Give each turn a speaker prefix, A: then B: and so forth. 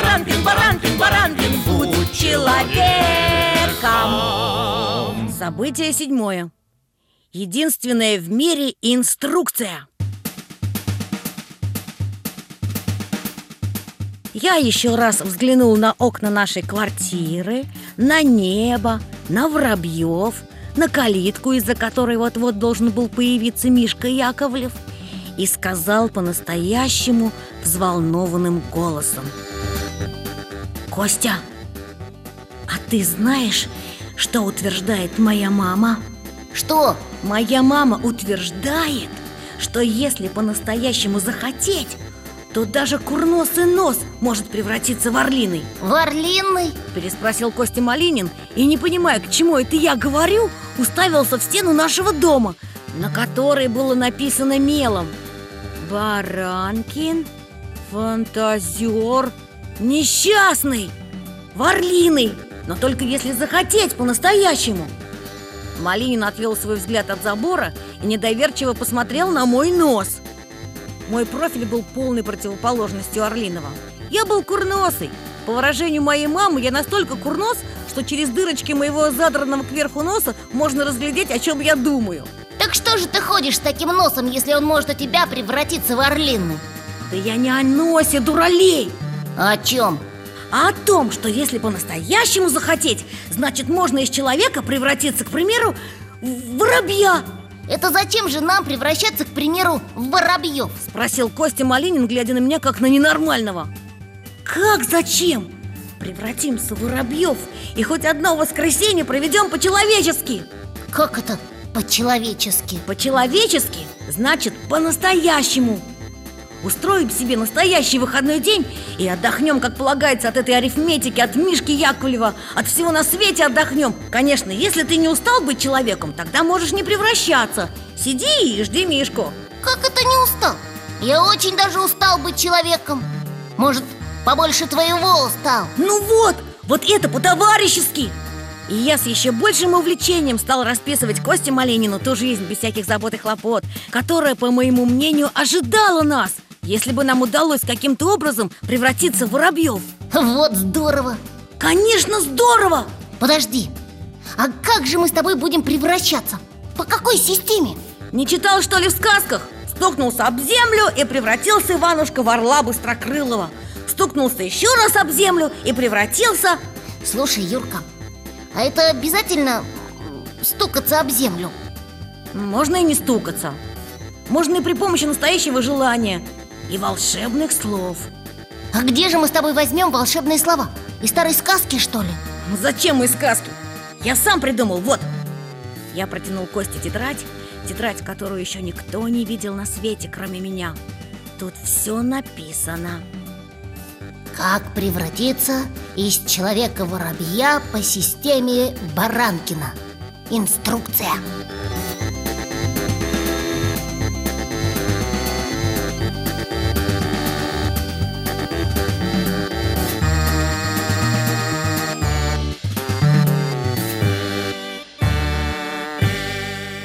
A: Баранкин, Баранкин, Баранкин, будь человеком.
B: Событие седьмое. Единственная в мире инструкция. Я еще раз взглянул на окна нашей квартиры, на небо, на воробьев, на калитку, из-за которой вот-вот должен был появиться Мишка Яковлев, и сказал по-настоящему взволнованным голосом. Костя, а ты знаешь, что утверждает моя мама?
C: Что?
B: Моя мама утверждает, что если по-настоящему захотеть, то даже курносый нос может превратиться в орлиный
C: В орлиный?
B: Переспросил Костя Малинин и, не понимая, к чему это я говорю, уставился в стену нашего дома, на которой было написано мелом Баранкин, фантазер, несчастный, ворлиный, но только если захотеть по-настоящему. Малинин отвел свой взгляд от забора и недоверчиво посмотрел на мой нос. Мой профиль был полной противоположностью Орлиного. Я был курносый. По выражению моей мамы, я настолько курнос, что через дырочки моего задранного кверху носа можно разглядеть, о чем я думаю.
C: Так что же ты ходишь с таким носом, если он может у тебя превратиться в орлиный?
B: Да я не о носе, дуралей
C: о чем?
B: а о том, что если по-настоящему захотеть, значит можно из человека превратиться, к примеру, в воробья
C: Это зачем же нам превращаться, к примеру, в воробьев?
B: Спросил Костя Малинин, глядя на меня как на ненормального Как зачем? Превратимся в воробьев и хоть одно воскресенье проведем по-человечески
C: Как это по-человечески?
B: По-человечески значит по-настоящему Устроим себе настоящий выходной день и отдохнем, как полагается, от этой арифметики, от Мишки Яковлева, от всего на свете отдохнем. Конечно, если ты не устал быть человеком, тогда можешь не превращаться. Сиди и жди Мишку.
C: Как это не устал? Я очень даже устал быть человеком Может, побольше твоего устал?
B: Ну вот, вот это по-товарищески. И я с еще большим увлечением стал расписывать Косте Маленину ту жизнь без всяких забот и хлопот, которая, по моему мнению, ожидала нас, если бы нам удалось каким-то образом превратиться в воробьев.
C: Вот здорово!
B: Конечно, здорово!
C: Подожди, а как же мы с тобой будем превращаться? По какой системе?
B: Не читал, что ли, в сказках? Стукнулся об землю и превратился Иванушка в орла быстрокрылого Стукнулся еще раз об землю и превратился...
C: Слушай, Юрка, а это обязательно стукаться об землю?
B: Можно и не стукаться Можно и при помощи настоящего желания И волшебных слов
C: А где же мы с тобой возьмем волшебные слова? Из старой сказки, что ли?
B: Ну Зачем мои сказки? Я сам придумал, вот Я протянул Косте тетрадь Тетрадь, которую еще никто не видел на свете, кроме меня Тут все написано
C: Как превратиться из человека-воробья по системе Баранкина? Инструкция